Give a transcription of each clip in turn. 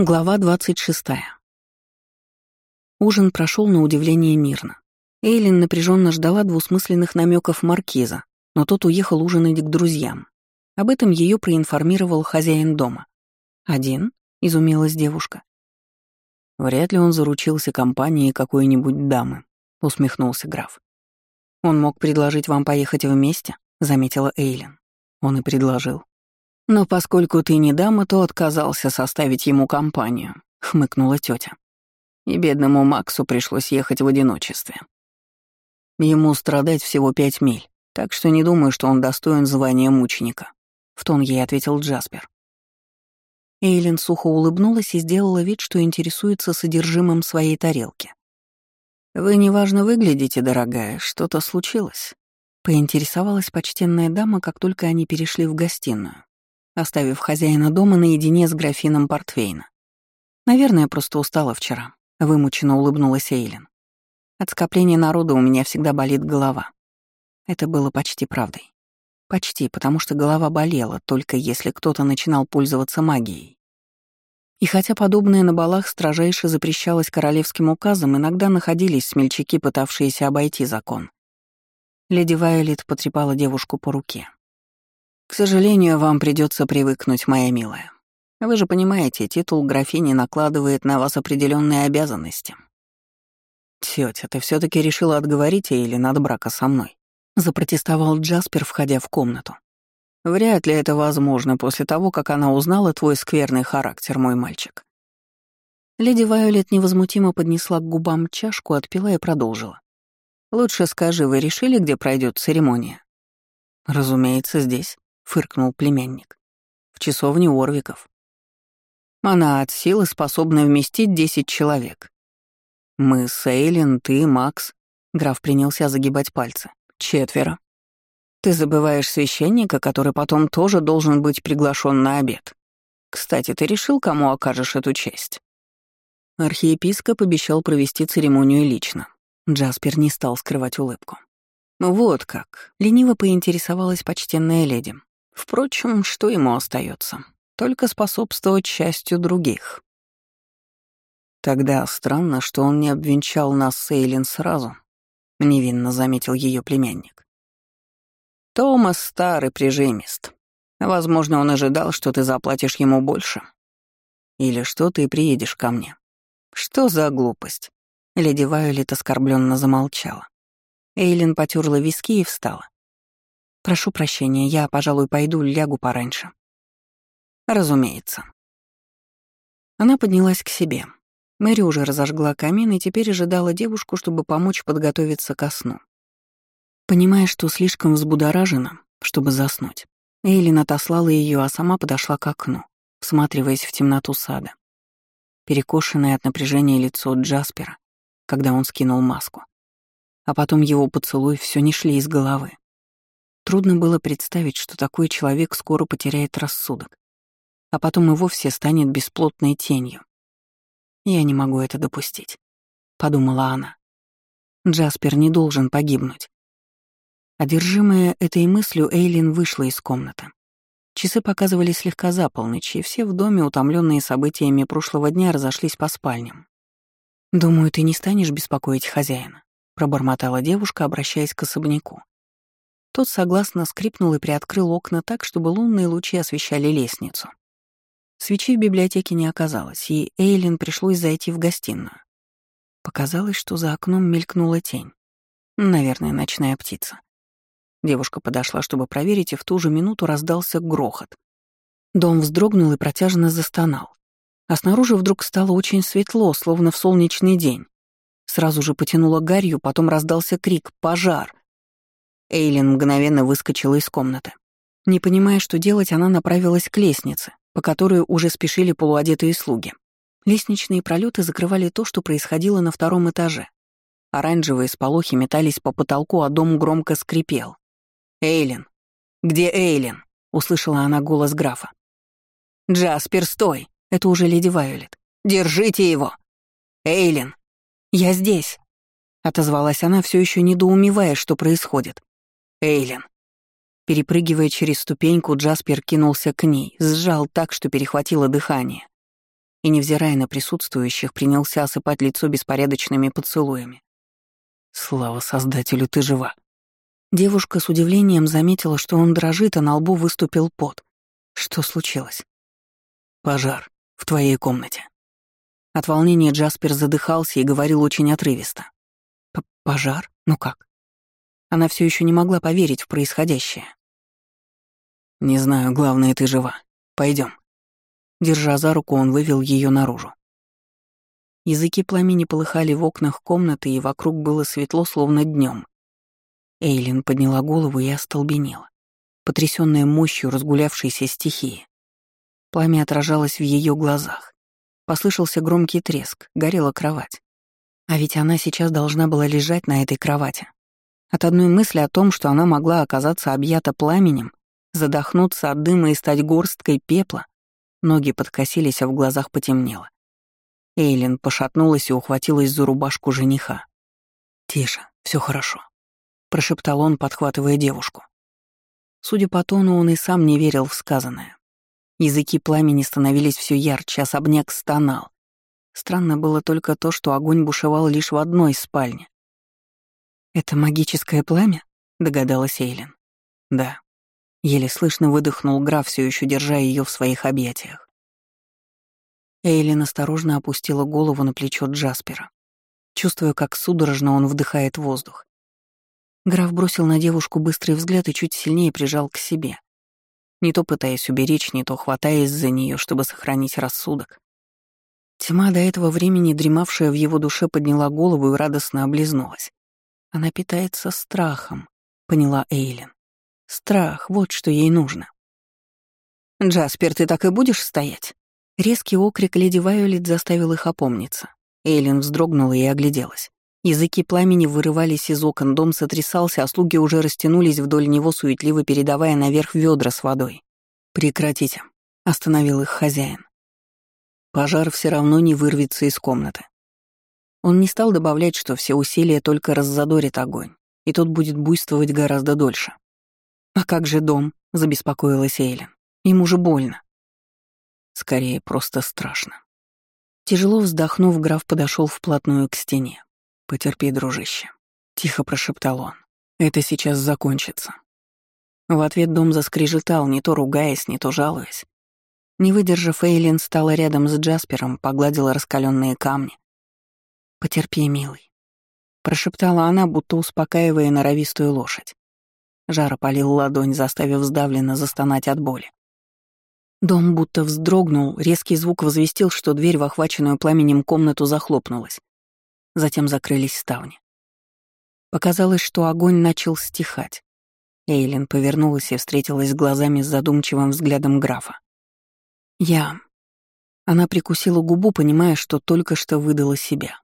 Глава 26. Ужин прошел на удивление мирно. Эйлин напряженно ждала двусмысленных намеков маркиза, но тот уехал ужинать к друзьям. Об этом ее проинформировал хозяин дома. «Один?» — изумилась девушка. «Вряд ли он заручился компанией какой-нибудь дамы», — усмехнулся граф. «Он мог предложить вам поехать вместе», — заметила Эйлин. Он и предложил. «Но поскольку ты не дама, то отказался составить ему компанию», — хмыкнула тетя. И бедному Максу пришлось ехать в одиночестве. Ему страдать всего пять миль, так что не думаю, что он достоин звания мученика», — в тон ей ответил Джаспер. Эйлин сухо улыбнулась и сделала вид, что интересуется содержимым своей тарелки. «Вы неважно выглядите, дорогая, что-то случилось?» — поинтересовалась почтенная дама, как только они перешли в гостиную оставив хозяина дома наедине с графином портвейна. «Наверное, просто устала вчера», — вымученно улыбнулась Эйлин. «От скопления народа у меня всегда болит голова». Это было почти правдой. Почти, потому что голова болела, только если кто-то начинал пользоваться магией. И хотя подобное на балах строжайше запрещалось королевским указом, иногда находились смельчаки, пытавшиеся обойти закон. Леди Вайолет потрепала девушку по руке. К сожалению, вам придется привыкнуть, моя милая. Вы же понимаете, титул графини накладывает на вас определенные обязанности. Тетя, ты все таки решила отговорить или от брака со мной? Запротестовал Джаспер, входя в комнату. Вряд ли это возможно после того, как она узнала твой скверный характер, мой мальчик. Леди Вайолет невозмутимо поднесла к губам чашку, отпила и продолжила. «Лучше скажи, вы решили, где пройдет церемония?» «Разумеется, здесь», фыркнул племянник. В часовне Орвиков. Она от силы способна вместить десять человек. Мы с Эйлин, ты, Макс. Граф принялся загибать пальцы. Четверо. Ты забываешь священника, который потом тоже должен быть приглашен на обед. Кстати, ты решил, кому окажешь эту честь? Архиепископ обещал провести церемонию лично. Джаспер не стал скрывать улыбку. «Вот как», — лениво поинтересовалась почтенная леди. Впрочем, что ему остается? Только способствовать счастью других. Тогда странно, что он не обвенчал нас с Эйлин сразу, невинно заметил ее племянник. Томас старый прижимист. Возможно, он ожидал, что ты заплатишь ему больше. Или что ты приедешь ко мне. Что за глупость? Леди Вайолет оскорбленно замолчала. Эйлин потерла виски и встала. Прошу прощения, я, пожалуй, пойду лягу пораньше. Разумеется. Она поднялась к себе. Мэри уже разожгла камин и теперь ожидала девушку, чтобы помочь подготовиться ко сну. Понимая, что слишком взбудоражена, чтобы заснуть, Эйлин отослала ее, а сама подошла к окну, всматриваясь в темноту сада. Перекошенное от напряжения лицо Джаспера, когда он скинул маску. А потом его поцелуй все не шли из головы. Трудно было представить, что такой человек скоро потеряет рассудок, а потом и вовсе станет бесплотной тенью. «Я не могу это допустить», — подумала она. «Джаспер не должен погибнуть». Одержимая этой мыслью, Эйлин вышла из комнаты. Часы показывали слегка за полночь, и все в доме, утомленные событиями прошлого дня, разошлись по спальням. «Думаю, ты не станешь беспокоить хозяина», — пробормотала девушка, обращаясь к особняку. Тот согласно скрипнул и приоткрыл окна так, чтобы лунные лучи освещали лестницу. Свечи в библиотеке не оказалось, и Эйлин пришлось зайти в гостиную. Показалось, что за окном мелькнула тень. Наверное, ночная птица. Девушка подошла, чтобы проверить, и в ту же минуту раздался грохот. Дом вздрогнул и протяжно застонал. А снаружи вдруг стало очень светло, словно в солнечный день. Сразу же потянуло гарью, потом раздался крик «Пожар!». Эйлин мгновенно выскочила из комнаты. Не понимая, что делать, она направилась к лестнице, по которой уже спешили полуодетые слуги. Лестничные пролеты закрывали то, что происходило на втором этаже. Оранжевые сполохи метались по потолку, а дом громко скрипел. «Эйлин! Где Эйлин?» — услышала она голос графа. «Джаспер, стой!» — это уже леди Вайолет. «Держите его!» «Эйлин!» «Я здесь!» — отозвалась она, все еще недоумевая, что происходит. Эйлин. Перепрыгивая через ступеньку, Джаспер кинулся к ней, сжал так, что перехватило дыхание. и, невзирая на присутствующих, принялся осыпать лицо беспорядочными поцелуями. «Слава Создателю, ты жива!» Девушка с удивлением заметила, что он дрожит, а на лбу выступил пот. Что случилось? «Пожар. В твоей комнате». От волнения Джаспер задыхался и говорил очень отрывисто. «Пожар? Ну как?» Она все еще не могла поверить в происходящее. «Не знаю, главное, ты жива. Пойдем. Держа за руку, он вывел ее наружу. Языки пламени полыхали в окнах комнаты, и вокруг было светло, словно днем. Эйлин подняла голову и остолбенела, потрясённая мощью разгулявшейся стихии. Пламя отражалось в ее глазах. Послышался громкий треск, горела кровать. А ведь она сейчас должна была лежать на этой кровати. От одной мысли о том, что она могла оказаться объята пламенем, задохнуться от дыма и стать горсткой пепла, ноги подкосились, а в глазах потемнело. Эйлин пошатнулась и ухватилась за рубашку жениха. «Тише, все хорошо», — прошептал он, подхватывая девушку. Судя по тону, он и сам не верил в сказанное. Языки пламени становились все ярче, особняк стонал. Странно было только то, что огонь бушевал лишь в одной спальне. «Это магическое пламя?» — догадалась Эйлин. «Да». Еле слышно выдохнул граф, все еще держа ее в своих объятиях. Эйлин осторожно опустила голову на плечо Джаспера, чувствуя, как судорожно он вдыхает воздух. Граф бросил на девушку быстрый взгляд и чуть сильнее прижал к себе. Не то пытаясь уберечь, не то хватаясь за нее, чтобы сохранить рассудок. Тьма, до этого времени дремавшая в его душе, подняла голову и радостно облизнулась. Она питается страхом, поняла Эйлин. Страх, вот что ей нужно. «Джаспер, ты так и будешь стоять?» Резкий окрик леди Вайолет заставил их опомниться. Эйлин вздрогнула и огляделась. Языки пламени вырывались из окон, дом сотрясался, а слуги уже растянулись вдоль него, суетливо передавая наверх ведра с водой. «Прекратите», — остановил их хозяин. Пожар все равно не вырвется из комнаты. Он не стал добавлять, что все усилия только раззадорят огонь, и тот будет буйствовать гораздо дольше. «А как же дом?» — забеспокоилась Эйлин. «Ему же больно». Скорее, просто страшно. Тяжело вздохнув, граф подошел вплотную к стене. «Потерпи, дружище», — тихо прошептал он. «Это сейчас закончится». В ответ дом заскрежетал, не то ругаясь, не то жалуясь. Не выдержав, Эйлин стала рядом с Джаспером, погладила раскаленные камни. «Потерпи, милый», — прошептала она, будто успокаивая норовистую лошадь. Жар опалил ладонь, заставив сдавленно застонать от боли. Дом будто вздрогнул, резкий звук возвестил, что дверь в охваченную пламенем комнату захлопнулась. Затем закрылись ставни. Показалось, что огонь начал стихать. Эйлин повернулась и встретилась глазами с задумчивым взглядом графа. «Я...» Она прикусила губу, понимая, что только что выдала себя.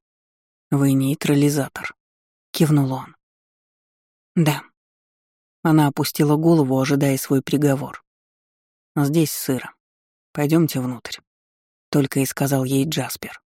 «Вы нейтрализатор», — кивнул он. «Да». Она опустила голову, ожидая свой приговор. «Здесь сыро. Пойдемте внутрь», — только и сказал ей Джаспер.